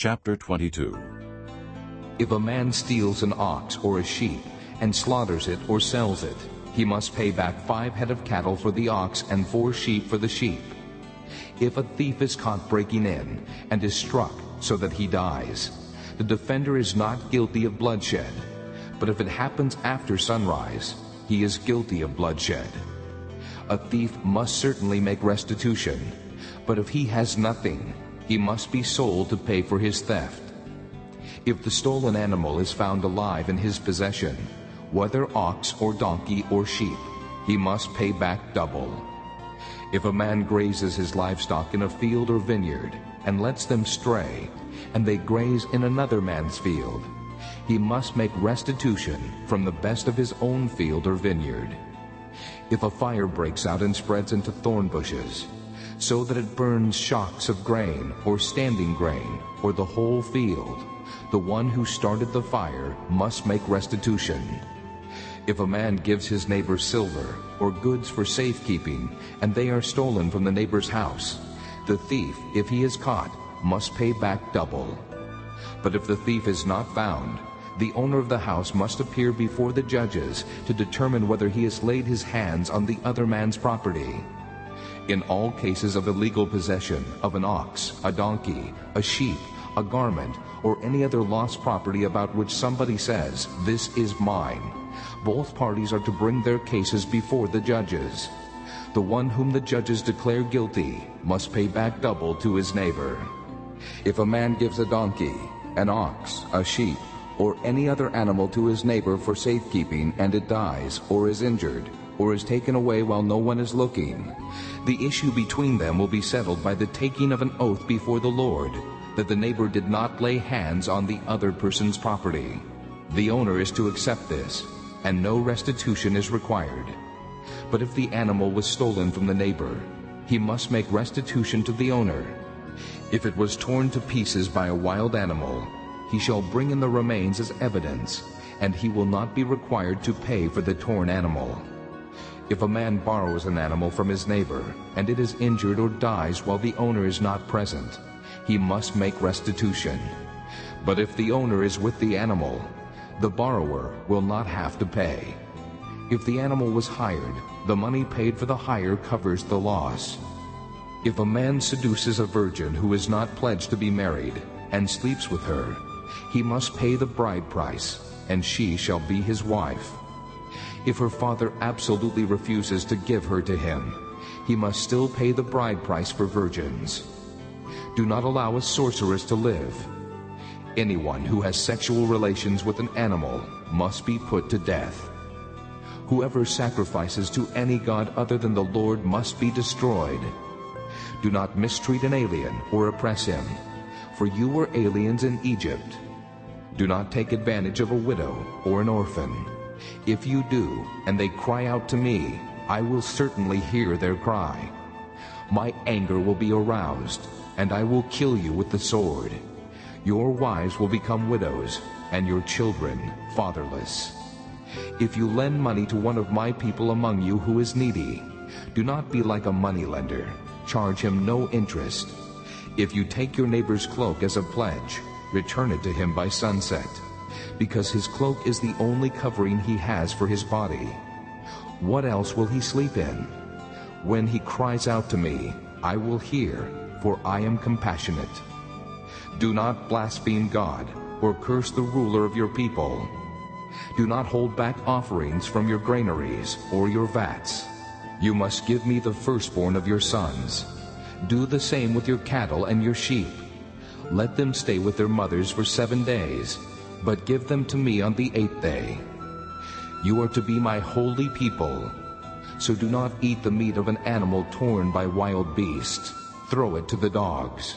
Chapter 22 If a man steals an ox or a sheep and slaughters it or sells it, he must pay back five head of cattle for the ox and four sheep for the sheep. If a thief is caught breaking in and is struck so that he dies, the defender is not guilty of bloodshed. But if it happens after sunrise, he is guilty of bloodshed. A thief must certainly make restitution, but if he has nothing, he must be sold to pay for his theft. If the stolen animal is found alive in his possession, whether ox or donkey or sheep, he must pay back double. If a man grazes his livestock in a field or vineyard and lets them stray, and they graze in another man's field, he must make restitution from the best of his own field or vineyard. If a fire breaks out and spreads into thorn bushes, so that it burns shocks of grain or standing grain or the whole field, the one who started the fire must make restitution. If a man gives his neighbor silver or goods for safekeeping, and they are stolen from the neighbor's house, the thief, if he is caught, must pay back double. But if the thief is not found, the owner of the house must appear before the judges to determine whether he has laid his hands on the other man's property. In all cases of illegal possession of an ox, a donkey, a sheep, a garment, or any other lost property about which somebody says, This is mine, both parties are to bring their cases before the judges. The one whom the judges declare guilty must pay back double to his neighbor. If a man gives a donkey, an ox, a sheep, or any other animal to his neighbor for safekeeping, and it dies, or is injured, or is taken away while no one is looking, the issue between them will be settled by the taking of an oath before the Lord, that the neighbor did not lay hands on the other person's property. The owner is to accept this, and no restitution is required. But if the animal was stolen from the neighbor, he must make restitution to the owner. If it was torn to pieces by a wild animal, he shall bring in the remains as evidence, and he will not be required to pay for the torn animal. If a man borrows an animal from his neighbor, and it is injured or dies while the owner is not present, he must make restitution. But if the owner is with the animal, the borrower will not have to pay. If the animal was hired, the money paid for the hire covers the loss. If a man seduces a virgin who is not pledged to be married, and sleeps with her, he must pay the bride price, and she shall be his wife. If her father absolutely refuses to give her to him, he must still pay the bride price for virgins. Do not allow a sorceress to live. Anyone who has sexual relations with an animal must be put to death. Whoever sacrifices to any god other than the Lord must be destroyed. Do not mistreat an alien or oppress him for you were aliens in Egypt. Do not take advantage of a widow or an orphan. If you do, and they cry out to me, I will certainly hear their cry. My anger will be aroused, and I will kill you with the sword. Your wives will become widows, and your children fatherless. If you lend money to one of my people among you who is needy, do not be like a moneylender. Charge him no interest if you take your neighbor's cloak as a pledge, return it to him by sunset, because his cloak is the only covering he has for his body. What else will he sleep in? When he cries out to me, I will hear, for I am compassionate. Do not blaspheme God or curse the ruler of your people. Do not hold back offerings from your granaries or your vats. You must give me the firstborn of your sons. Do the same with your cattle and your sheep. Let them stay with their mothers for seven days, but give them to me on the eighth day. You are to be my holy people. So do not eat the meat of an animal torn by wild beasts. Throw it to the dogs.